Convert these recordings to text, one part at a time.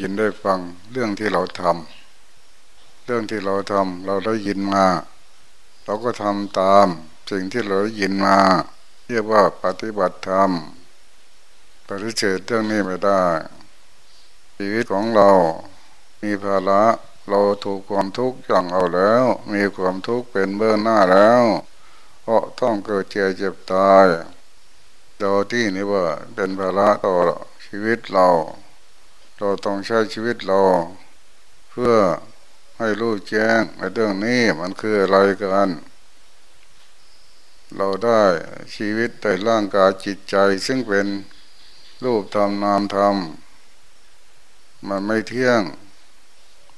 ยินได้ฟังเรื่องที่เราทำเรื่องที่เราทำเราได้ยินมา เราก็ทำตามสิ่งที่เราได้ยินมา เรียกว่าปฏิบัติธรรมปฏิเสธเรื่องนี้ไม่ได้ชีวิตของเรา มีภาระเราถูกความทุกข์ย่างเอาแล้ว มีความทุกข์เป็นเบื้องหน้าแล้วเพราะต้องเกิดเจ็บเจ็บตายเราที่นี่ว่าเป็นภาระต่อชีวิตเรา เราต้องใช้ชีวิตเรา เพื่อให้รู้แจ้งในเรื่องนี้มันคืออะไรกัน เราได้ชีวิตได้ร่างกายจิตใจ ซึ่งเป็นรูปธรรมนามธรรม มันไม่เที่ยง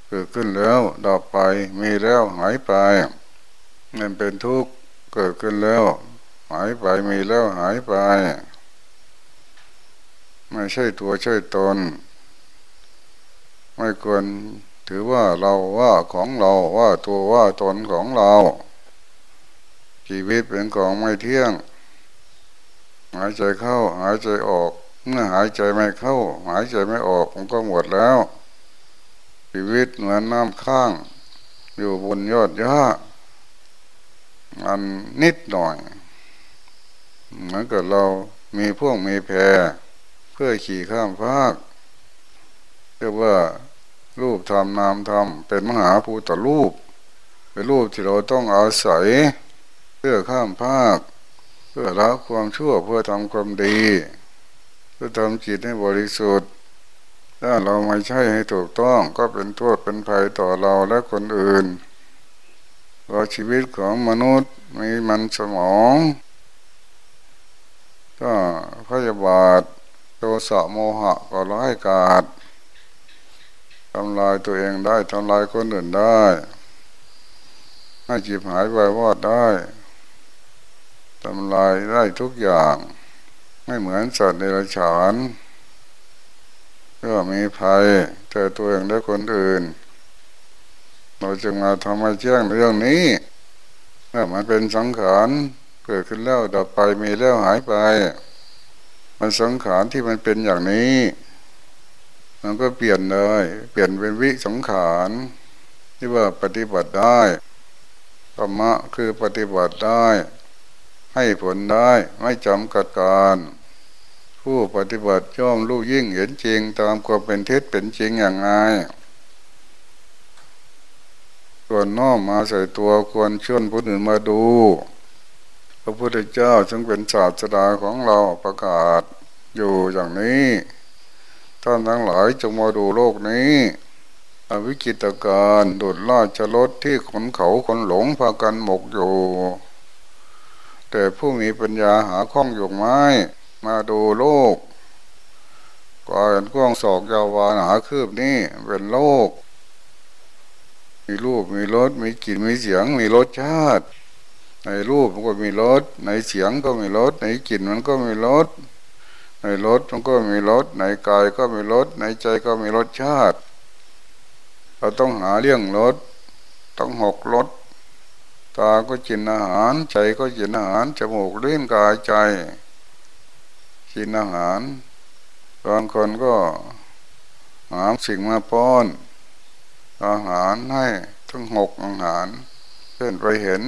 เกิดขึ้นแล้วดับไปมีแล้วหายไปมันเป็นทุกข์เกิดขึ้นแล้ว หายไปมีแล้วหายไป ไม่ใช่ตัวใช่ตน ไม่ควรถือว่าเราว่าของเราว่าตัวว่าตนของเรา ชีวิตเป็นของไม่เที่ยง หายใจเข้าหายใจออก เมื่อหายใจไม่เข้า หายใจไม่ออกมันก็หมดแล้ว ชีวิตเหมือนน้ำข้าง อยู่บนยอดหญ้าอันนิดหน่อยเหมือนกับเรามีพวกมีแพเพื่อขี่ข้ามภาคเรียกว่า รูปธรรมนามธรรมเป็นมหาภูตรูป เป็นรูปที่เราต้องอาศัย เพื่อข้ามภาค เพื่อละความชั่วเพื่อทำความดี เพื่อทำจิตให้บริสุทธิ์ ถ้าเราไม่ใช่ให้ถูกต้องก็เป็นโทษเป็นภัยต่อเราและคนอื่นเพราะชีวิตของมนุษย์มีมันสมอง ก็พยาบาทโทสะโมหะก็ร้ายกาด ทำลายตัวเองได้ทำลายคนอื่นได้ ให้จีบหายไปวอดได้ทำลายได้ทุกอย่าง ไม่เหมือนสัตว์ในรฉานก็มีภัยเจอตัวเองและคนอื่น เราจึงมาทำให้แจ้งเรื่องนี้เมื่อมันเป็นสังขารเกิดขึ้นแล้วดับไปมีแล้วหายไป มันสังขารที่มันเป็นอย่างนี้ มันก็เปลี่ยนเลย เปลี่ยนเป็นวิสังขารที่ว่าปฏิบัติได้ธรรมะคือปฏิบัติได้ ให้ผลได้ไม่จำกัดการ ผู้ปฏิบัติย่อมรู้ยิ่งเห็นจริงตามความเป็นเท็จเป็นจริงอย่างไรควรน้อมมาใส่ตัวควรชวนผู้อื่นมาดู พระพุทธเจ้าจึงเป็นศาสดาของเราประกาศอยู่อย่างนี้ ท่านทั้งหลายจงมาดูโลกนี้อวิกิตการดุดราชรถที่ขนเขาคนหลงพากันหมกอยู่ แต่ผู้มีปัญญาหาข้องอยู่ไม้ มาดูโลกก่อนกว้างศอกยาววานหาคืบนี้เป็นโลก มีรูปมีรสมีกลิ่นมีเสียงมีรสชาติ ในรูปมันก็มีรสในเสียงก็มีรสในกลิ่นมันก็มีรส ในรสมันก็มีรสในกายก็มีรสในใจก็มีรสชาติ เราต้องหาเรื่องรสต้องหกรสตาก็กินอาหาร ใจก็กินอาหารจมูกลิ้นกายใจ กินอาหารบางคนก็หาสิ่งมาป้อน อาหารให้ทั้งหกอาหารเช่นไปเห็น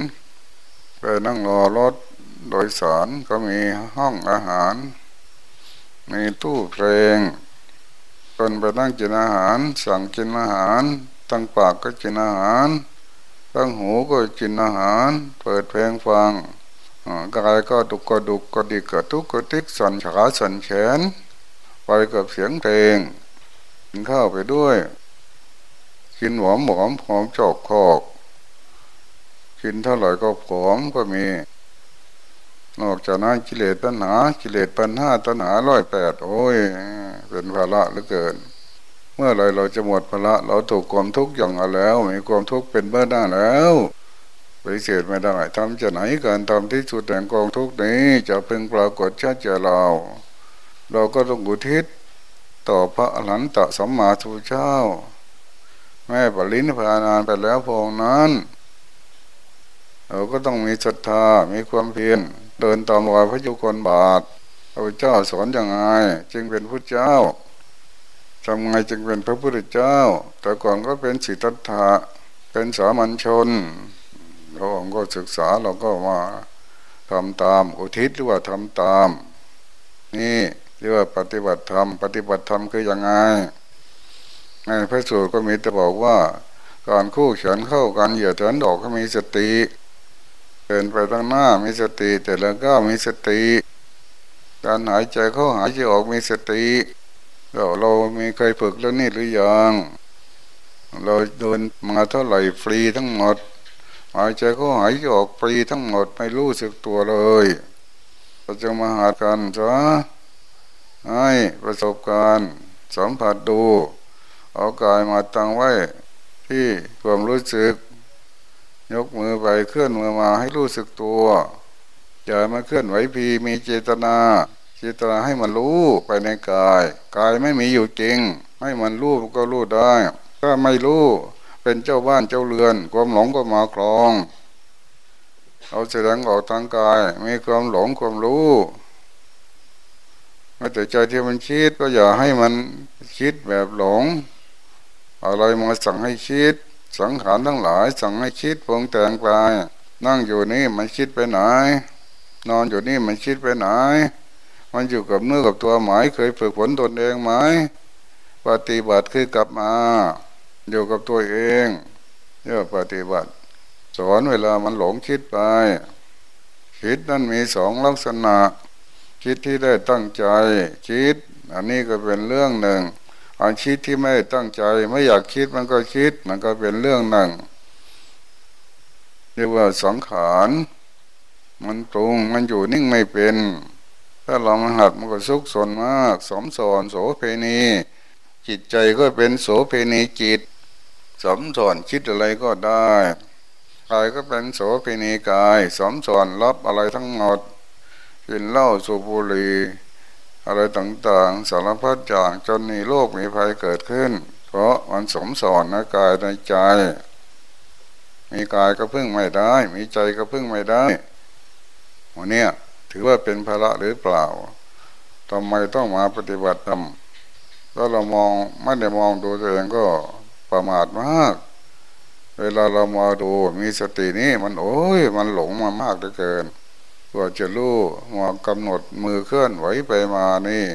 ไปนั่งรอรถโดยสารก็มีห้องอาหาร มีตู้เพลงคนไปนั่งกินอาหาร สั่งกินอาหารตั้งปากก็กินอาหารตั้งหูก็กินอาหาร เปิดเพลงฟังกายก็ดุกก็ดุกก็ดิกก็ทุกก็ติกสันขาสันแขน ไปกับเสียงเพลงกินข้าวไปด้วย กินหอมหอมหอมจอกคอก กินเท่าไหร่ก็ผอมก็มี นอกจากนั้นกิเลสตัณหา กิเลสปัญหาตัณหาร้อยแปดโอ้ย เป็นภาระเหลือเกิน เมื่อไรเราจะหมดภาระเราถูกความทุกข์อย่างเอาแล้ว มีความทุกข์เป็นเบื้องหน้าแล้วไปเสียไม่ได้ทำจะไหนการทำที่สุดแห่งกองทุกนี้ จะเพ่งปรากฏชัดเจนเรา เราก็ต้องอุทิศต่อพระอรหันตสัมมาทธเจ้า แม่ปรินิพานานไปแล้วพงนั้น เราก็ต้องมีศรัทธามีความเพียร เดินตามรอยพระยุคลบาทพระเจ้าสอนอย่างไง จึงเป็นพระเจ้าทำไงจึงเป็นพระพุทธเจ้า แต่ก่อนก็เป็นสิทธัตถะเป็นสามัญชนเราก็ศึกษาเราก็มาทำตาม อุทิศหรือว่าทำตาม นี่เรียกว่าปฏิบัติธรรม ปฏิบัติธรรมคือยังไงในพระสูตรก็มีแต่บอกว่า การคู่เขียนเข้ากันเหยียดเถินดอกก็มีสติ ดินไปตั้งหน้ามีสติ แต่แล้วก็มีสติ การหายใจเข้าหายใจออกมีสติเราเรามีเคยฝึกแล้วนี่หรือยังเราเดินมาเท่าไหร่ฟรีทั้งหมด หายใจเข้าหายใจออกฟรีทั้งหมดไม่รู้สึกตัวเลยเราจะมาหากันจ้ะให้ประสบการณ์สัมผัสดู เอากายมาตั้งไว้ที่ความรู้สึก ยกมือไปเคลื่อนมือมาให้รู้สึกตัวอย่ามาเคลื่อนไหวพีมีเจตนา เจตนาให้มันรู้ไปในกายกายไม่มีอยู่จริง ให้มันรู้ก็รู้ได้ถ้าไม่รู้เป็นเจ้าบ้านเจ้าเรือน ความหลงก็มาครอง เอาแสดงออกทางกาย มีความหลงความรู้แต่ใจที่มันคิดก็อย่าให้มันคิดแบบหลง อะไรมาสั่งให้คิด สังขารทั้งหลายสั่งให้คิดปรุงแต่งไปนั่งอยู่นี่มันคิดไปไหน นอนอยู่นี่มันคิดไปไหน มันอยู่กับเนื้อกับตัวหมายเคยฝึกฝนตนเองไหมปฏิบัติคือกลับมาอยู่กับตัวเองเรียกปฏิบัติ สอนเวลามันหลงคิดไป คิดนั้นมีสองลักษณะ คิดที่ได้ตั้งใจ คิด อันนี้ก็เป็นเรื่องหนึ่ง อันคิดที่ไม่ตั้งใจ ไม่อยากคิดมันก็คิด มันก็เป็นเรื่องหนึ่งเรียกว่าสังขารมันตรงมันอยู่นิ่งไม่เป็น ถ้าเรามาหัดมันก็สุกสนมาก สมสอนโสเพณี จิตใจก็เป็นโสเพณีจิต สมสอนคิดอะไรก็ได้กายก็เป็นโสเพณีกาย สมสอนรับอะไรทั้งหมดกินเหล้าสูบบุหรี่ อะไรต่างๆ สารพัดอย่างจนในโลกมีภัยเกิดขึ้น เพราะมันสมสอนนะกายในใจ มีกายก็พึ่งไม่ได้ มีใจก็พึ่งไม่ได้วันนี้ถือว่าเป็นภาระหรือเปล่าทำไมต้องมาปฏิบัติธรรมถ้าเรามองไม่ได้มองดูตัวเองก็ประมาทมาก เวลาเรามาดูมีสตินี้มันโอ้ยมันหลงมามากเหลือเกิน กว่าจะรู้มากำหนดมือเคลื่อนไหวไปมานี่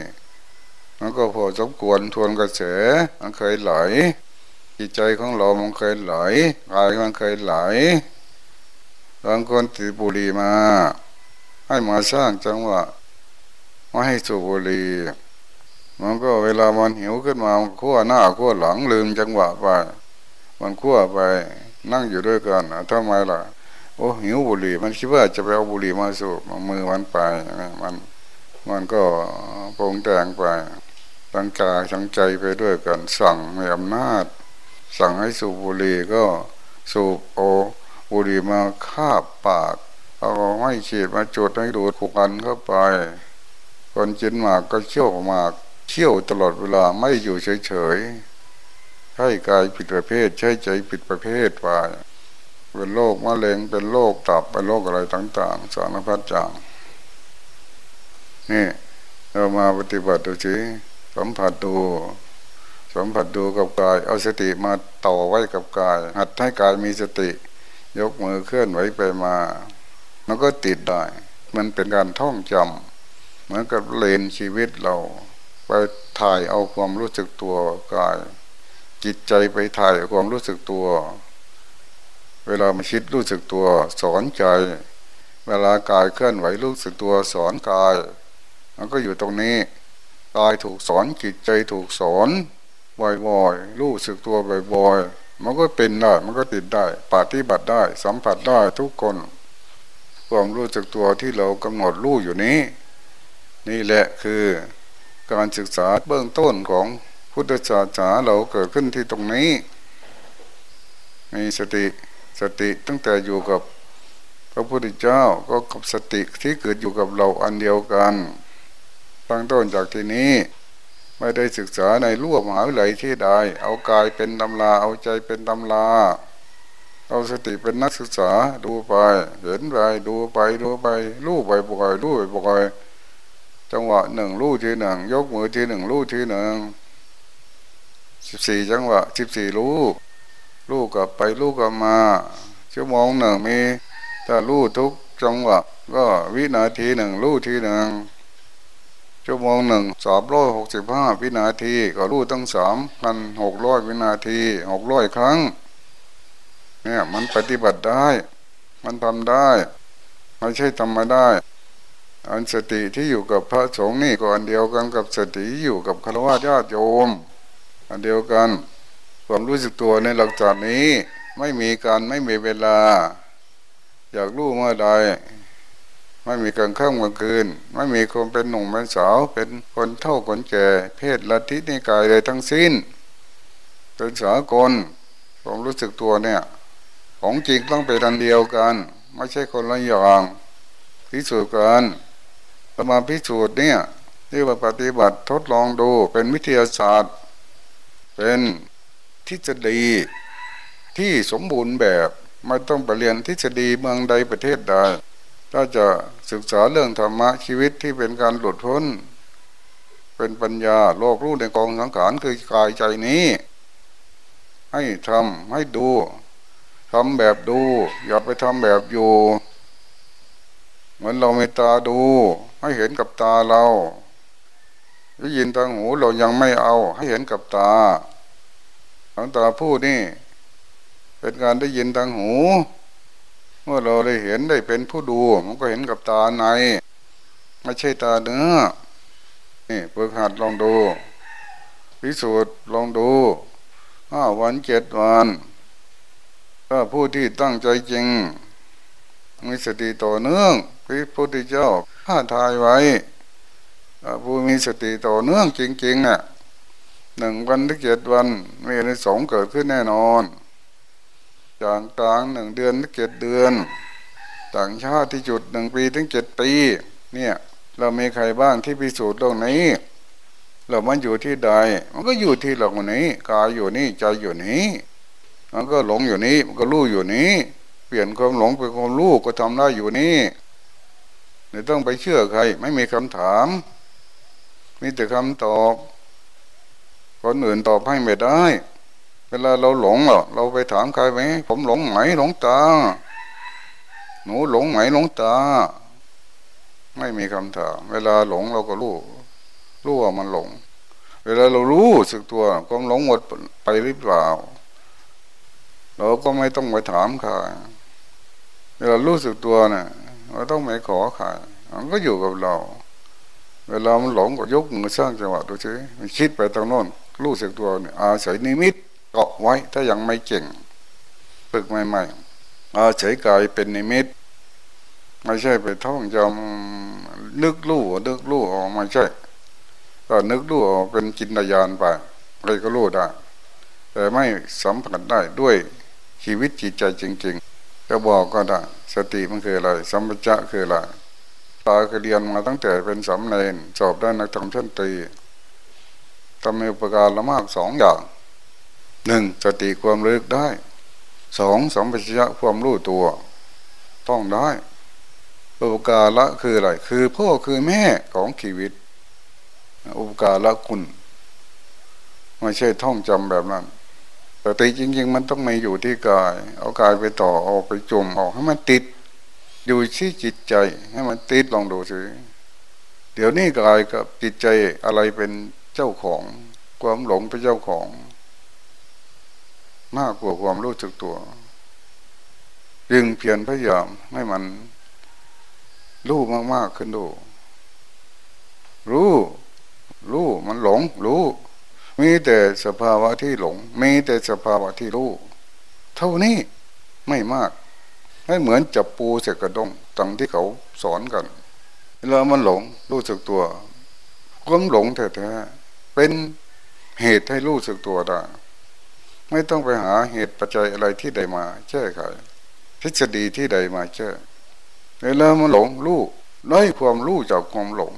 มันก็พอสมควรทวนกระแสมันเคยไหลจิตใจของเรามันเคยไหลกายมันเคยไหลบางคนติดบุหรี่มา ให้มาสร้างจังหวะไม่ให้สูบบุหรี่มันก็เวลามันหิวขึ้นมามนขั้วหน้าขั้วหลังลืมจังหวะไป มันขั้วไปนั่งอยู่ด้วยกันทำไมล่ะ โอ้หิวบุหรี่ มันคิดว่าจะไปเอาบุหรี่มาสูบมือมันไปมันมันก็ปรงแต่งไปตั้งกายตั้งใจไปด้วยกันสั่งมีอำนาจ สั่งให้สูบบุหรี่ก็สูบโอบุหรี่มาคาบปากเอาไม่ฉีดมาจุดให้ดูดขุกันเข้าไป คนจินหมากก็เชี่ยวหมากเที่ยวตลอดเวลาไม่อยู่เฉยๆใช้กายผิดประเภท ใช้ใจผิดประเภทไป เป็นโรคมะเร็งเป็นโรคตับเป็นโรคอะไรต่าง ๆ สารพัดอย่างนี่เรามาปฏิบัติดูสิสัมผัสดูสัมผัสดูกับกาย เอาสติมาต่อไว้กับกาย หัดให้กายมีสติ ยกมือเคลื่อนไหวไปมามันก็ติดได้ มันเป็นการท่องจำเหมือนกับเลนชีวิตเรา ไปถ่ายเอาความรู้สึกตัวกาย จิตใจไปถ่ายความรู้สึกตัว เวลามาคิดรู้สึกตัวสอนใจ เวลากายเคลื่อนไหวรู้สึกตัวสอนกาย มันก็อยู่ตรงนี้กายถูกสอนจิตใจถูกสอนบ่อยๆรู้สึกตัวบ่อยๆมันก็เป็นได้มันก็ติดได้ปฏิบัติได้ สัมผัสได้ทุกคนความรู้สึกตัวที่เรากำหนดรู้อยู่นี้ นี่แหละคือการศึกษาเบื้องต้นของพุทธศาสนาเราเกิดขึ้นที่ตรงนี้ มีสติ สติตั้งแต่อยู่กับพระพุทธเจ้าก็กับสติที่เกิดอยู่กับเราอันเดียวกัน ตั้งต้นจากที่นี้ไม่ได้ศึกษาในรั้วมหาวิทยาลัยที่ใดเอากายเป็นตำราเอาใจเป็นตำราเอาสติเป็นนักศึกษาดูไป เห็นไปดูไปดูไปรู้ไปบ่อยรู้ไปบ่อยจังหวะหนึ่งลู่ทีหนึ่งยกมือทีหนึ่งลู่ทีหนึ่งสิบสี่จังหวะสิบสี่ลู่ ลู่กลับไปลู่กลับมาชั่วโมงหนึ่งมีถ้าลู่ทุกจังหวะก็วินาทีหนึ่งลู่ทีหนึ่งชั่วโมงหนึ่งสามร้อยหกสิบห้าวินาที ก็ลู่ตั้งสามพันหกร้อยวินาทีหกร้อยครั้ง เนี่ยมันปฏิบัติได้ มันทำได้ไม่ใช่ทำมาได้ อันสติที่อยู่กับพระสงฆ์นี่ก็อันเดียวกันกับสติอยู่กับคารวะญาติโยม อันเดียวกัน ความรู้สึกตัวในหลักจากนี้ ไม่มีการไม่มีเวลา อยากรู้เมื่อใดไม่มีกลางค่ำกลางคืน ไม่มีคนเป็นหนุ่มเป็นสาวเป็นคนเท่าคนแก่ เพศลัทธินิกายใดทั้งสิ้นเป็นสากลความรู้สึกตัวเนี่ย ของจริงต้องเป็นอันเดียวกัน ไม่ใช่คนละอย่างพิสูจน์กันเรามาพิสูจน์เนี่ยที่ว่าปฏิบัติทดลองดูเป็นวิทยาศาสตร์ เป็น ทฤษฎีที่สมบูรณ์แบบไม่ต้องไปเรียนทฤษฎีเมืองใดประเทศใดถ้าจะศึกษาเรื่องธรรมะชีวิตที่เป็นการหลุดพ้น เป็นปัญญาโลกรู้ในกองสังขารคือกายใจนี้ ให้ทำให้ดูทำแบบดู อย่าไปทำแบบอยู่ เหมือนเราไม่ตาดู ให้เห็นกับตาเราได้ยินทางหูเรายังไม่เอา ให้เห็นกับตา ทางตาพูดนี่ เป็นการได้ยินทางหู เมื่อเราได้เห็นได้เป็นผู้ดู มันก็เห็นกับตาในไม่ใช่ตาเนื้อนี่เปิดหัดลองดูพิสูจน์ลองดูห้าวันเจ็ดวันถ้าผู้ที่ตั้งใจจริง มีสติต่อเนื่องพระพุทธเจ้าข้าทายไว้ผู้มีสติต่อเนื่องจริงๆเนี่ย หนึ่งวันถึงเจ็ดวันมีในสงเกิดขึ้นแน่นอนอย่างต่างหนึ่งเดือนถึงเจ็ดเดือน ต่างชาติที่จุดหนึ่งปีถึงเจ็ดปี เนี่ย เรามีใครบ้างที่พิสูจน์ตรงนี้ เรามันอยู่ที่ใด มันก็อยู่ที่เราคนนี้กายอยู่นี่ใจอยู่นี้ มันก็หลงอยู่นี้มันก็รู้อยู่นี้ เปลี่ยนความหลงเป็นความรู้ก็ทำได้อยู่นี่ไม่ต้องไปเชื่อใคร ไม่มีคำถาม มีแต่คำตอบ คนอื่นตอบให้ไม่ได้ เวลาเราหลงเราไปถามใครไหมผมหลงไหมหลงตา หนูหลงไหมหลงตา ไม่มีคำถาม เวลาหลงเราก็รู้รู้ว่ามันหลง เวลาเรารู้สึกตัวความหลงหมดไปหรือเปล่า เราก็ไม่ต้องไปถามใครเวลารู้สึกตัวเนะ่ยเราต้องไม่ขอใครมันก็อยู่กับเรา เวลามันหลงก็ยกมือสร้างจังหวะดูสิมันคิดไปทางโน้น รู้สึกตัวเนี่ยอาศัยนิมิตเกาะไว้ถ้ายังไม่เก่งฝึกใหม่ๆอาศัยกายเป็นนิมิต ไม่ใช่ไปท่องจำนึกรู้นึกรู้ออกม่ใช่ก็นึกรู้เป็นจินตยานไปอะไรก็รู้ได้แต่ไม่สัมผัสได้ด้วยชีวิตจิตใจจริง ๆ จะบอกก็ได้สติมันคืออะไร สัมปชัญญะคืออะไรตาเคยเรียนมาตั้งแต่เป็นสำเนนสอบได้นักธรรมชั้นตรี ทำมีอุปการละมากสองอย่างหนึ่งสติความรู้ได้สองสัมปชัญญะความรู้ตัว ต้องได้อุปการละคืออะไร คือพ่อคือแม่ของชีวิต อุปการละคุณไม่ใช่ท่องจำแบบนั้นสติจริง ๆ มันต้องไม่อยู่ที่กาย เอากายไปต่อเอาไปจมออกให้มันติด อยู่ที่จิตใจ ให้มันติดลองดูสิเดี๋ยวนี้กายกับจิตใจอะไรเป็น เจ้าของ ความหลงเป็นเจ้าของ มากกว่าความรู้สึกตัวยึงเพียรพยายามให้มัน รู้มากๆขึ้นดู รู้ รู้มันหลง รู้ มีแต่สภาวะที่หลง มีแต่สภาวะที่รู้ เท่านี้ไม่มากให้เหมือนจับปูเสกกระดงตังที่เขาสอนกันเวลามันหลงรู้สึกตัวความหลงแท้ๆ เป็นเหตุให้รู้สึกตัวได้ ไม่ต้องไปหาเหตุปัจจัยอะไรที่ใดมาแก้ไขทฤษฎีที่ใดมาแก้เวลามันหลงรู้ได้ความรู้จากความหลง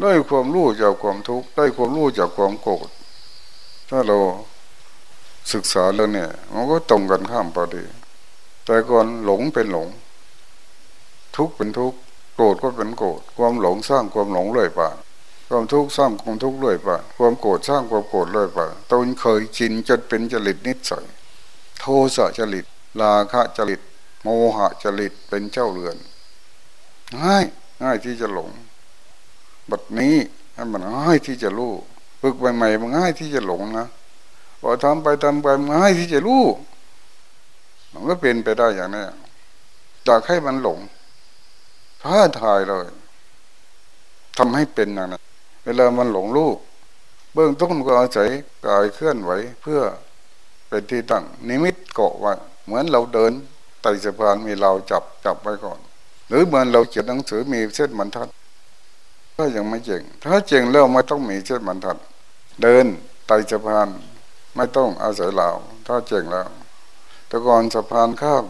ได้ความรู้จากความทุกข์ได้ความรู้จากความโกรธถ้าเราศึกษาเรื่องนี้มันก็ตรงกันข้ามพอดี แต่ก่อนหลงเป็นหลง ทุกข์เป็นทุกข์โกรธก็เป็นโกรธความหลงสร้างความหลงเลยไป ความทุกข์สร้างความทุกข์เลยไปความโกรธสร้างความโกรธเลยไปตนเคยชินจนเป็นจริตนิสัยโทสะจริตราคะจริต โมหะจริตเป็นเจ้าเรือนง่ายง่ายที่จะหลงบัดนี้มันง่ายที่จะรู้ฝึกใหม่ๆมันง่ายที่จะหลงนะพอทำไปทำไปมันง่ายที่จะรู้มันก็เป็นไปได้อย่างนี้จากให้มันหลงท้าทายเลยทำให้เป็นอย่างนั้น เวลามันหลงลูกเบื้องต้นก็อาศัยกายเคลื่อนไหวเพื่อเป็นที่ตั้งนิมิตเกาะไว้เหมือนเราเดินไต่สะพานมีเราจับจับไว้ก่อน หรือเหมือนเราเขียนหนังสือมีเส้นบรรทัดก็ยังไม่เจ๋งถ้าเจ๋งแล้วไม่ต้องมีเส้นบรรทัด เดินไต่สะพานไม่ต้องอาศัยเราถ้าเจ๋งแล้ว แต่ก่อนสะพานข้าม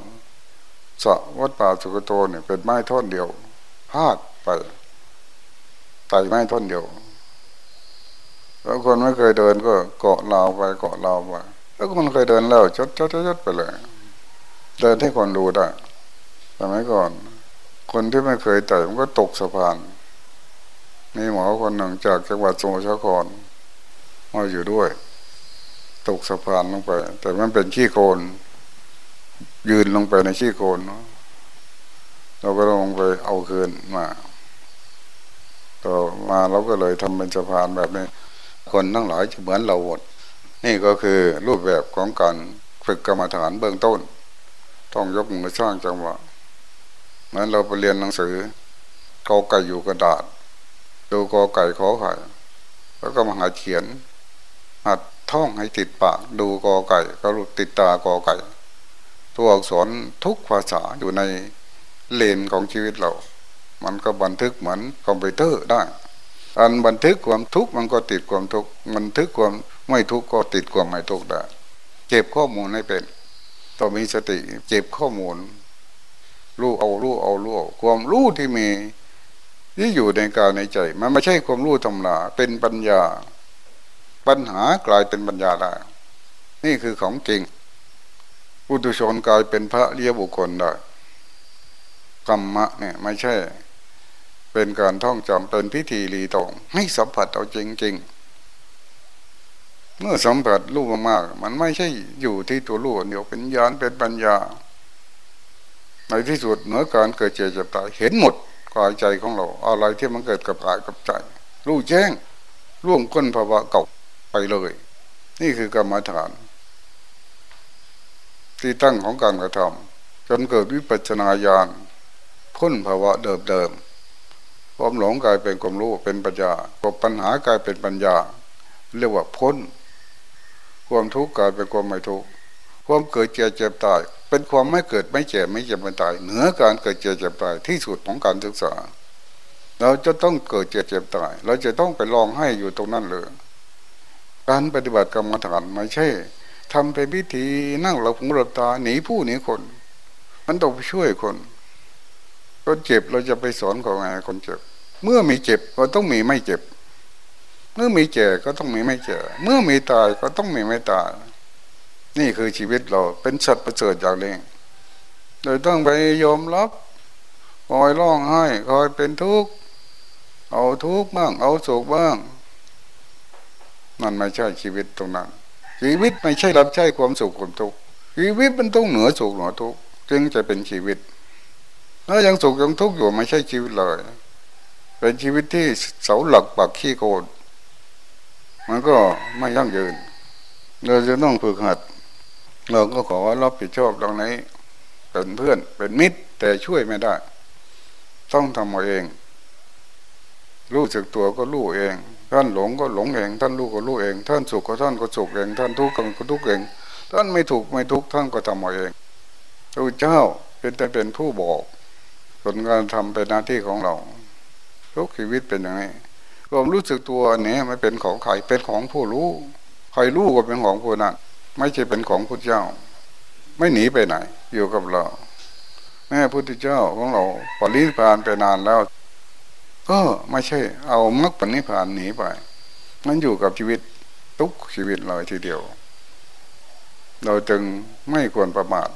สะวัดป่าสุกโตเนี่ยเป็นไม้ท่อนเดียวพาดไปไต่ไม้ท่อนเดียว แล้วคนไม่เคยเดินก็เกาะลาวไปเกาะลาวไปแล้วคนเคยเดินแล้วจดจดจดไปเลย เดินให้คนดูได้สมัยก่อน คนที่ไม่เคยไต่มันก็ตกสะพานมีหมอคนหนึ่งจากจังหวัดสมุทรสาครมาอยู่ด้วย ตกสะพานลงไป แต่มันเป็นขี้โคลนยืนลงไปในขี้โคลนเราก็ลงไปเอาคืนมาต่อมาเราก็เลยทำเป็นสะพานแบบนี้ คนทั้งหลายจะเหมือนเราหมดนี่ก็คือรูปแบบของการฝึกกรรมฐานเบื้องต้น ต้องยกมือสร้างจังหวะเหมือนเราไปเรียนหนังสือกอไก่อยู่กระดาษ ดูกอไก่ขอไข่แล้วก็มาหัดเขียนหัดท่องให้ติดปาก ดูกอไก่ก็รู้ติดตากอไก่ ตัวอักษรทุกภาษาอยู่ในเลนของชีวิตเรา มันก็บันทึกเหมือนคอมพิวเตอร์ได้ อันบันทึกความทุกข์มันก็ติดความทุกข์บันทึกความไม่ทุกข์ก็ติดความไม่ทุกข์ได้เก็บข้อมูลให้เป็นต้องมีสติเก็บข้อมูลรู้เอารู้เอารู้ความรู้ที่มีที่อยู่ในกายในใจ มันไม่ใช่ความรู้ธรรมดาเป็นปัญญา ปัญหากลายเป็นปัญญาได้นี่คือของจริงปุถุชนกลายเป็นพระเรียบุคคลได้กรรมะเนี่ยไม่ใช่ เป็นการท่องจำเป็นพิธีรีตอง ให้สัมผัสเอาจริง ๆ เมื่อสัมผัสรู้มากๆมันไม่ใช่อยู่ที่ตัวรู้เดียวเป็นญาณเป็นปัญญา ในที่สุดเหนือการเกิดเจ็บจ็บตายเห็นหมดกายใจของเรา อะไรที่มันเกิดกับกายกับใจ รู้แจ้งร่วมก้นภาวะเก่าไปเลย นี่คือกรรมฐาน ที่ตั้งของการกระทำจนเกิดวิปัสสนาญาณพ้นภาวะเดิมเดิม ความหลงกลายเป็นความรู้เป็นปัญญาความปัญหากลายเป็นปัญญา เรียกว่าพ้น ความทุกข์กลายเป็นความไม่ทุกข์ความเกิดเจ็บเจ็บตาย เป็นความไม่เกิดไม่เจ็บไม่เจ็บไม่ตาย เหนือการเกิดเจ็บเจ็บตายที่สุดของการศึกษา เราจะต้องเกิดเจ็บเจ็บตาย เราจะต้องไปลองให้อยู่ตรงนั้นเลยการปฏิบัติกรรมฐานไม่ใช่ทำเป็นพิธีนั่งหลับหูหลับตาหนีผู้หนีคน มันต้องช่วยคน คนเจ็บเราจะไปสอนเขาไงคนเจ็บ เมื่อมีเจ็บก็ต้องมีไม่เจ็บ เมื่อมีเจ็บก็ต้องมีไม่เจ็บเมื่อมีตายก็ต้องมีไม่ตาย นี่คือชีวิตเราเป็นสัตว์ประเสริฐอย่างนี้โดยต้องไปยอมรับคอยร้องไห้คอยเป็นทุกข์เอาทุกข์บ้าง เอาสุขบ้างนั่นไม่ใช่ชีวิตตรงนั้น ชีวิตไม่ใช่รับใช้ความสุขความทุกข์ชีวิตมันต้องเหนือสุขเหนือทุกข์จึงจะเป็นชีวิต ถ้ายังสุขยังทุกข์อยู่ไม่ใช่ชีวิตเลย เป็นชีวิตที่เสาหลักปักขี้โกนมันก็ไม่ยั่งยืน เราจะต้องฝึกหัด เราก็ขอรับผิดชอบตรงนี้เป็นเพื่อนเป็นมิตร แต่ช่วยไม่ได้ ต้องทำเอาเอง รู้สึกตัวก็รู้เอง ท่านหลงก็หลงเอง ท่านรู้ก็รู้เอง ท่านสุขก็ท่านก็สุขเอง ท่านทุกข์ก็ทุกข์เอง ท่านไม่ถูกไม่ทุกข์ท่านก็ทำเอาเองพระเจ้าเป็นแต่เป็นผู้บอก ผลการทำเป็นหน้าที่ของเรา ทุกชีวิตเป็นอย่างนี้ความรู้สึกตัวนี้ไม่เป็นของใครเป็นของผู้รู้ใครรู้ก็เป็นของผู้นั้นไม่ใช่เป็นของพุทธเจ้า ไม่หนีไปไหน อยู่กับเรา แม่พุทธเจ้าของเราปรินิพานไปนานแล้ว ก็ไม่ใช่ เอามรรคปณิพานหนีไป มันอยู่กับชีวิตทุกชีวิตเลยทีเดียว เราจึงไม่ควรประมาท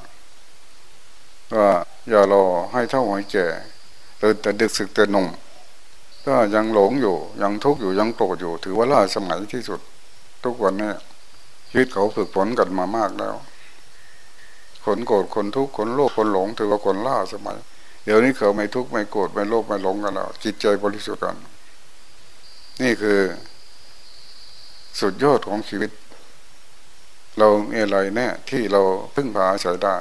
ว่า อย่ารอให้เท่าหัวแก่ตื่นแต่ดึกสึกแต่หนุ่มก็ยังหลงอยู่ยังทุกข์อยู่ยังโกรธอยู่ ถือว่าล่าสมัยที่สุด ทุกวันนี้ชีวิตเขาฝึกฝนกันมามากแล้วคนโกรธคนทุกข์คนโลภคนหลง ถือว่าคนล่าสมัย เดี๋ยวนี้เขาไม่ทุกข์ไม่โกรธไม่โลภไม่หลงกันแล้วจิตใจบริสุทธิ์กัน นี่คือ สุดยอดของชีวิต เราเอะไรแน่ที่เราพึ่งพาอาศัยได้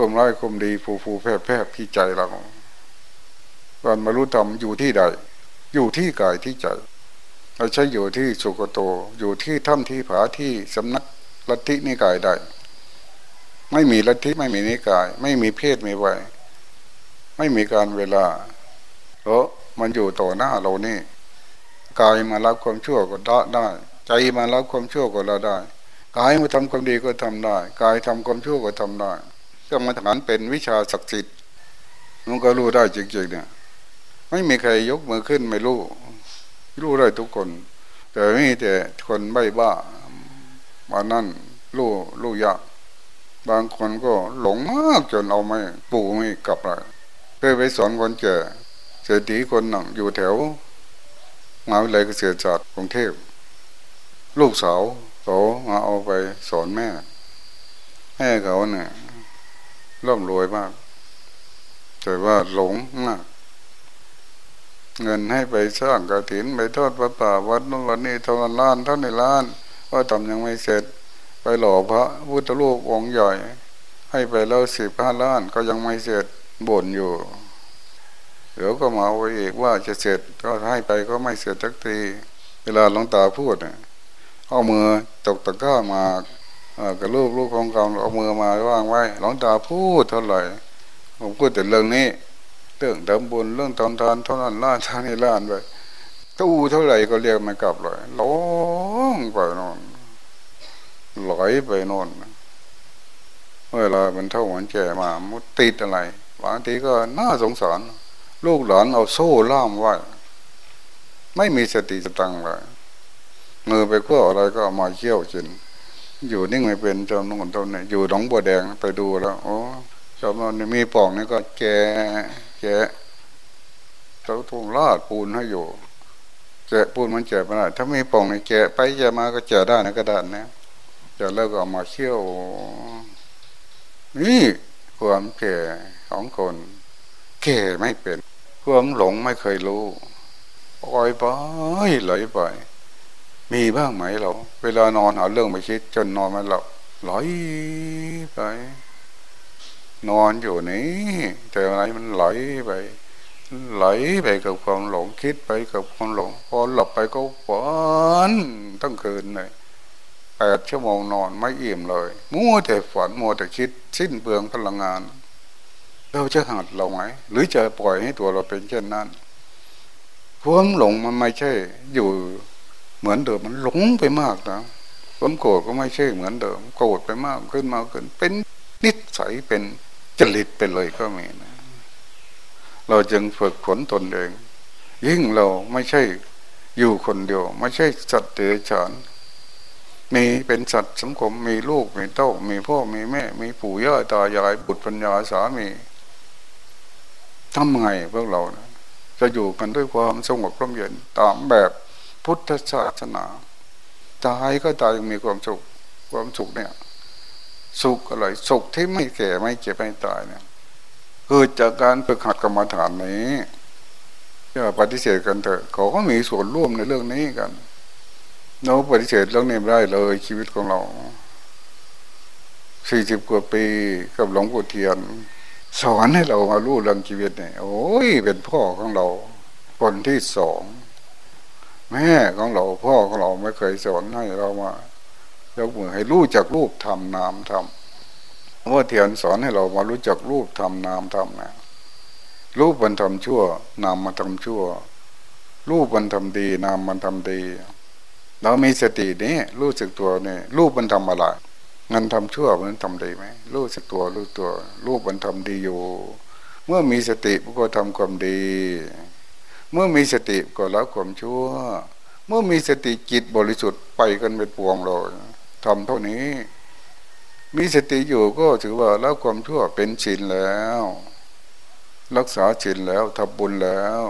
คมร้ายคมดีฟูฟูแพร่แพร่ที่ใจเราการบรรลุธรรมอยู่ที่ใด อยู่ที่กายที่ใจเราใช้อยู่ที่สุกโต อยู่ที่ถ้ำที่ผาที่สำนักลัทธินิกายใดไม่มีลัทธิไม่มีนิกาย ไม่มีเพศไม่ไหวไม่มีการเวลาเพราะมันอยู่ต่อหน้าเรานี่กายมารับความชั่วก็ได้ได้ ใจมารับความชั่วก็ละได้กายมาทำความดีก็ทำได้ กายทำความชั่วก็ทำได้ ก็มาฐานเป็นวิชาศักดิ์สิทธิ์มันก็รู้ได้จริงๆเนี่ย ไม่มีใครยกมือขึ้นไม่รู้ รู้ได้ทุกคน แต่ไม่แต่คนใบ้บ้าวันนั้นรู้รู้ยากบางคนก็หลงมากจนเอาไม่ปู่ไม่กลับเลยเคยไปสอนคนแก่เศรษฐีคนหนึ่งอยู่แถวมหาวิทยาลัยเกษตรศาสตร์กรุงเทพลูกสาวเขามาเอาไปสอนแม่แม่เขาเนี่ย ร่ำรวยมาก แต่ว่าหลงมาก เงินให้ไปสร้างกระถินไปทอดพระป่าวัดนู้นวันนี้เท่าล้านเท่าในล้านว่าทำยังไม่เสร็จ ไปหล่อพระพุทธรูปองค์ใหญ่ ให้ไปแล้วสิบห้าล้านก็ยังไม่เสร็จบ่นอยู่เดี๋ยวก็มาไว้อีกว่าจะเสร็จก็ให้ไปก็ไม่เสร็จสักที เวลาหลวงตาพูดเนี่ยเอามือตกตะก้ามา กับรูปรูปของเก่าเอามือมาว่างไว้หลวงตาพูดเท่าไหร่ผมพูดแต่เรื่องนี้ เรื่องทำบุญเรื่องทำทานเท่านั้นล้านท่านี้ล้านไปตู้เท่าไหร่ก็เรียกไม่กลับเลยหลงไปนอนไหลไปนอนเมื่อเราเป็นเท่าหัวแก่มามุดติดอะไรบางทีก็น่าสงสาร ลูกหลานเอาโซ่ล่ามไว้ ไม่มีสติสตังเลยมือไปขั้วอะไรก็มาเขี่ยวกิน อยู่นิ่งไม่เป็นจำนวนตนเนี่ยอยู่หนองบัวแดงไปดูแล้วโอ้จำนวนมีป่องนี่ก็แกแกะเขาทงลาดปูนให้อยู่แกะปูนมันแกะไม่ได้ถ้ามีป่องในแกะไปแกะมาก็แกะได้นะกระดานนะแกะแล้วก็มาเชี่ยว นี่ความแก่ของคนแก่ไม่เป็น ความหลงไม่เคยรู้ปล่อยไปไหลไป มีบ้างไหมเรา เวลานอนหาเรื่องไปคิด จนนอนไม่หลับไหลไป นอนอยู่นี้แต่อะไรมันไหลไปไหลไปกับความหลงคิดไปกับความหลงพอหลับไปก็ฝันตั้งคืนเลยแปดชั่วโมงนอนไม่อิ่มเลย มัวแต่ฝันมัวแต่คิด สิ้นเปลืองพลังงาน เราจะหัดเราไหมหรือจะปล่อยให้ตัวเราเป็นเช่นนั้น ความหลงมันไม่ใช่ อยู่ เหมือนเดิมมันหลงไปมากนะความโกรธก็ไม่ใช่เหมือนเดิม โกรธไปมากขึ้นมากขึ้น เป็นนิสัยเป็นจริตไปเลยก็มีนะ เราจึงฝึกฝนตนเอง ยิ่งเราไม่ใช่อยู่คนเดียว ไม่ใช่สัตว์เดรัจฉานมีเป็นสัตว์สังคมมีลูกมีเต้ามีพ่อมีแม่ มีปู่ย่าตายายบุตรปัญญาสามีทำไงพวกเรานะจะอยู่กันด้วยความสงบร่มเย็นตามแบบ พุทธศาสนาตายก็ตายยังมีความสุข ความสุขเนี่ย สุขอะไรสุขที่ไม่แก่ไม่เจ็บไม่ตายเนี่ยเกิดจากการฝึกหัดกรรมฐานนี้อย่าปฏิเสธกันเถอะเขาก็มีส่วนร่วมในเรื่องนี้กันเราปฏิเสธเรื่องนี้ไม่ได้เลยชีวิตของเราสี่สิบกว่าปีกับหลวงปู่เทียน สอนให้เรามารู้เรื่องชีวิตเนี่ยโอ้ยเป็นพ่อของเรา คนที่สอง แม่ของเราพ่อของเราไม่เคยสอนให้เรามายกมือให้รู้จักรูปทำนามทำว่าเทียนสอนให้เรามารู้จักรูปทำนามทำนะรูปมันทำชั่ว นามมันทำชั่ว รูปมันทำดี นามมันทำดี เรามีสตินี้รู้สึกตัวนี่รูปมันทำอะไรเงินทำชั่วมันทำดีไหมรู้สึกตัวรู้ตัว รูปมันทำดีอยู่ เมื่อมีสติก็ทำความดี เมื่อมีสติก็ละความชั่ว เมื่อมีสติจิตบริสุทธิ์ไปกันเป็นปวงเลยทำเท่านี้ มีสติอยู่ก็ถือว่าแล้วความชั่วเป็นชินแล้ว รักษาศีลแล้วทำบุญแล้ว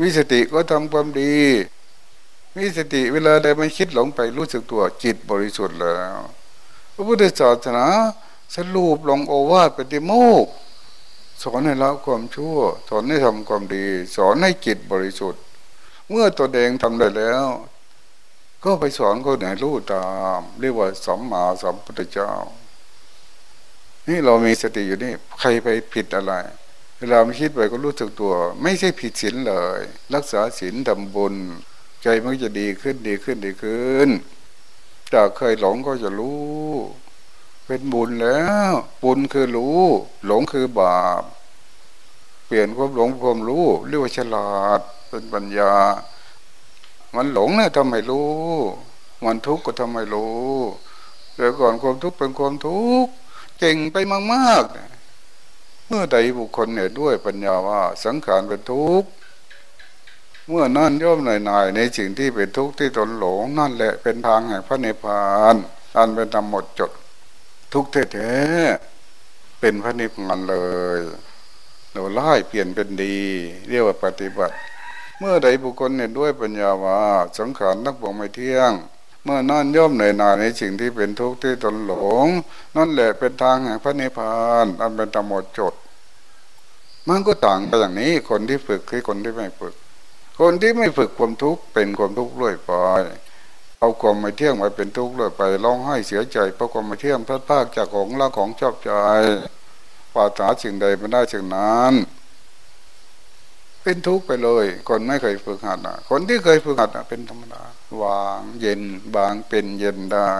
มีสติก็ทำความดี มีสติเวลาใดมันคิดหลงไปรู้สึกตัวจิตบริสุทธิ์แล้ว พระพุทธศาสนาสรุปลงโอวาทปฏิโมก สอนให้ละความชั่ว สอนให้ทำความดี สอนให้จิตบริสุทธิ์ เมื่อตัวเองทำได้แล้ว ก็ไปสอนคนไหนรู้ตาม เรียกว่าสัมมาสัมพุทธเจ้า นี่เรามีสติอยู่นี่ ใครไปผิดอะไรเวลาไม่คิดไปก็รู้สึกตัว ไม่ใช่ผิดศีลเลย รักษาศีลทำบุญ ใจมันจะดีขึ้นดีขึ้นดีขึ้นจากเคยหลงก็จะรู้ เป็นบุญแล้ว บุญคือรู้ หลงคือบาป เปลี่ยนความหลงความรู้เรียกว่าฉลาด เป็นปัญญา มันหลงเนี่ยทำไมรู้ มันทุกข์ก็ทำไมรู้เดี๋ยวก่อนความทุกข์เป็นความทุกข์เก่งไปมากๆ เมื่อใดบุคคลเนี่ยด้วยปัญญาว่าสังขารเป็นทุกข์เมื่อนั่นย่อมหน่ายในสิ่งที่เป็นทุกข์ที่ตนหลงนั่นแหละเป็นทางแห่งพระนิพพานอันเป็นธรรมหมดจด ทุกข์แท้ๆเป็นพระนิพพานเลยเราไล่เปลี่ยนเป็นดี เรียกว่าปฏิบัติ เมื่อใดบุคคลเนี่ยด้วยปัญญาว่าสังขารนักบวงไม่เที่ยง เมื่อนั่นย่อมเหนื่อยหน่ายในสิ่งที่เป็นทุกข์ที่ตนหลง นั่นแหละเป็นทางแห่งพระนิพพานอันเป็นธรรมดจดมันก็ต่างไปอย่างนี้คนที่ฝึกคือคนที่ไม่ฝึก คนที่ไม่ฝึกความทุกข์เป็นความทุกข์เรื่อยไป เอาความไม่เที่ยงมาเป็นทุกข์เรื่อยไปร้องไห้เสียใจเพราะความไม่เที่ยงพลาดพลาดจากของละของชอบใจปาถาสิ่งใดไม่ได้สิ่งนั้น เป็นทุกข์ไปเลย คนไม่เคยฝึกหัดนะคนที่เคยฝึกหัดนะเป็นธรรมดาวางเย็นบางเป็นเย็นได้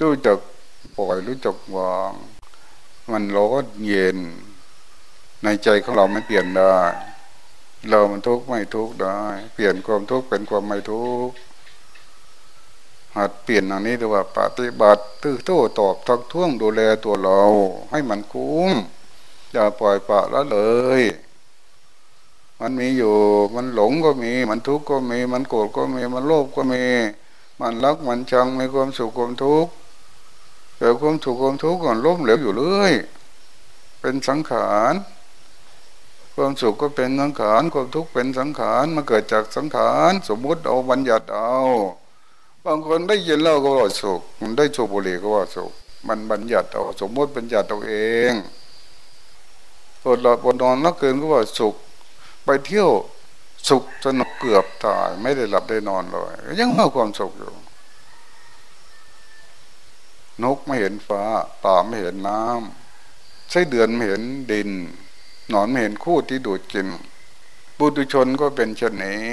รู้จักปล่อยรู้จักวาง มันร้อนเย็น ในใจของเราไม่เปลี่ยนได้ เรามันทุกข์ไม่ทุกข์ได้ เปลี่ยนความทุกข์เป็นความไม่ทุกข์หัดเปลี่ยนอันนี้ด้วยว่าปฏิบัติตื้อโต้ตอบทักท้วงดูแลตัวเรา ให้มันคุ้มอย่าปล่อยปะละเลย มันมีอยู่ มันหลงก็มี มันทุกข์ก็มี มันโกรธก็มี มันโลภก็มี มันรักมันชังมีความสุขความทุกข์เกิดความสุขความทุกข์ก่อนล้มเหลวอยู่เรื่อย เป็นสังขาร ความสุขก็เป็นสังขารความทุกข์เป็นสังขารมาเกิดจากสังขารสมมุติเอาบัญญัติเอา บางคนได้ยินแล้วก็ว่าสุขมันได้สูบบุหรี่ก็ว่าสุขมันบัญญัติเอาสมมติบัญญัติตัวเองปวดหลับปวดนอนนักเกินก็ว่าสุข ไปเที่ยวสุขสนุกเกือบตายไม่ได้หลับได้นอนเลยยังมีความสุขอยู่ นกไม่เห็นฟ้าป่าไม่เห็นน้ำใช้เดือนไม่เห็นดิน นอนไม่เห็นคู่ที่ดูดกินบุตุชนก็เป็นเช่นนี้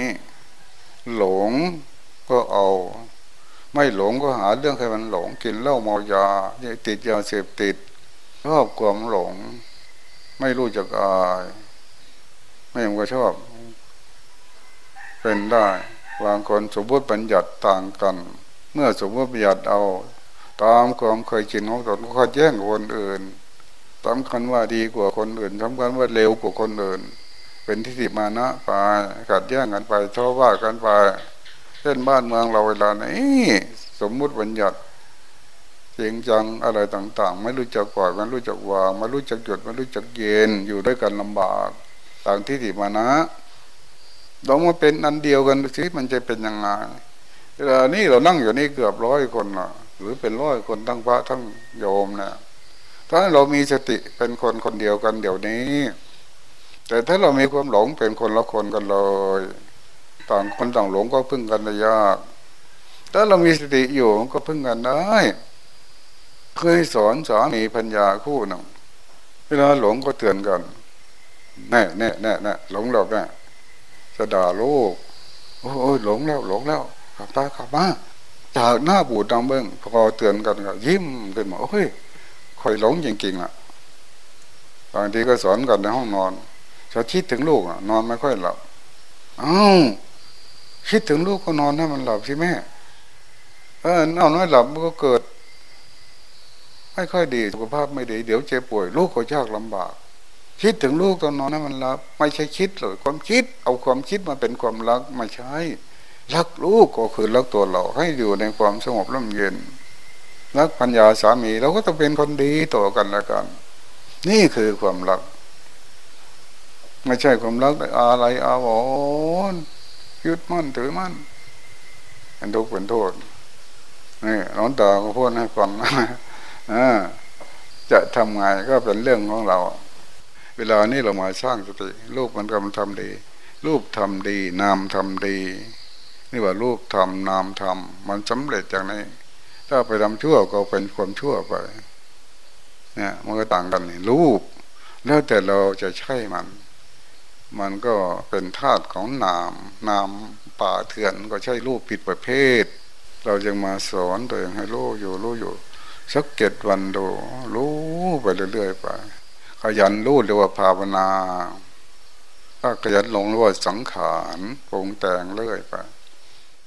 หลงก็เอา ไม่หลงก็หาเรื่องให้มันหลงกินเหล้าเมายาติดยาเสพติดชอบความหลง ไม่รู้จักอายไม่ยังก็ชอบ เป็นได้บางคนสมมติบัญญัติต่างกัน เมื่อสมมติบัญญัติเอา ตามความเคยชินของตนก็ขัดแย้งกับคนอื่น สำคัญว่าดีกว่าคนอื่นสำคัญว่าเร็วกว่าคนอื่น เป็นทิฏฐิมานะไปขัดแย้งกันไปชอบว่ากันไปเช่นบ้านเมืองเราเวลานี้สมมุติบัญญัติจริงจังอะไรต่าง ๆ ไม่รู้จักปล่อยไม่รู้จักวางไม่รู้จักหยุดไม่รู้จักเย็นอยู่ด้วยกันลำบากต่างที่ถิมานะลองมาเป็นอันเดียวกันสิมันจะเป็นยังไงเวลานี้เรานั่งอยู่นี่เกือบร้อยคนหรือเป็นร้อยคนทั้งพระทั้งโยมนะ ถ้าเรามีสติเป็นคนคนเดียวกันเดี๋ยวนี้ แต่ถ้าเรามีความหลงเป็นคนละคนกันเลย ต่างคนต่างหลงก็พึ่งกันได้ยาก ถ้าเรามีสติอยู่ก็พึ่งกันได้ เคยสอนสามีพัญญาคู่หนึ่งเวลาหลงก็เตือนกันแน่แน่แน่แน่หลงแล้วแน่จะด่าลูกโอ้ยหลงแล้วหลงแล้วขับตาขับมาจากหน้าบูดดังเบิ้งพอเตือนกันก็ยิ้มขึ้นมาโอ้ย คอยหลงจริงๆอะบางทีก็สอนกันในห้องนอนจะคิดถึงลูกอะนอนไม่ค่อยหลับอ้าวคิดถึงลูกก็นอนให้มันหลับสิแม่ เออนอนไม่หลับมันก็เกิดไม่ค่อยดีสุขภาพไม่ดี เดี๋ยวเจ็บป่วย ลูกก็ยากลำบาก คิดถึงลูกตอนนอนนั้มันรักไม่ใช่คิดเลยความคิด เอาความคิดมาเป็นความรักไม่ใช่รักลูกก็คือรักตัวเราให้อยู่ในความสงบร่มเย็น รักปัญญาสามีเราก็ต้องเป็นคนดีต่อกันล้วกัน นี่คือความรัก ไม่ใช่ความรักแต่อะไรอาวรยึดมั่นถือมั่นเป็นทุกข์เป็นโทษนี่น้องตาก็พูดให้ฟังนะจะทำไงก็เป็นเรื่องของเรา เวลานี้เรามาสร้างสติรูปมันกำลังทำดี รูปทำดี นามทำดี นี่ว่ารูปทำนามทำมันสำเร็จจากนี้ ถ้าไปทำชั่วก็เป็นความชั่วไป เนี่ยมันก็ต่างกันนี่รูป แล้วแต่เราจะใช่มัน มันก็เป็นธาตุของนาม นามป่าเถื่อนก็ใช่รูปผิดประเภท เราจึงมาสอนตัวเองให้รู้อยู่รู้อยู่ สักเจ็ดวันดูรู้ไปเรื่อยๆไปขยันรู้เรียกว่าภาวนาถ้าขยันลงเรียกว่าสังขารปรุงแต่งเรื่อยไป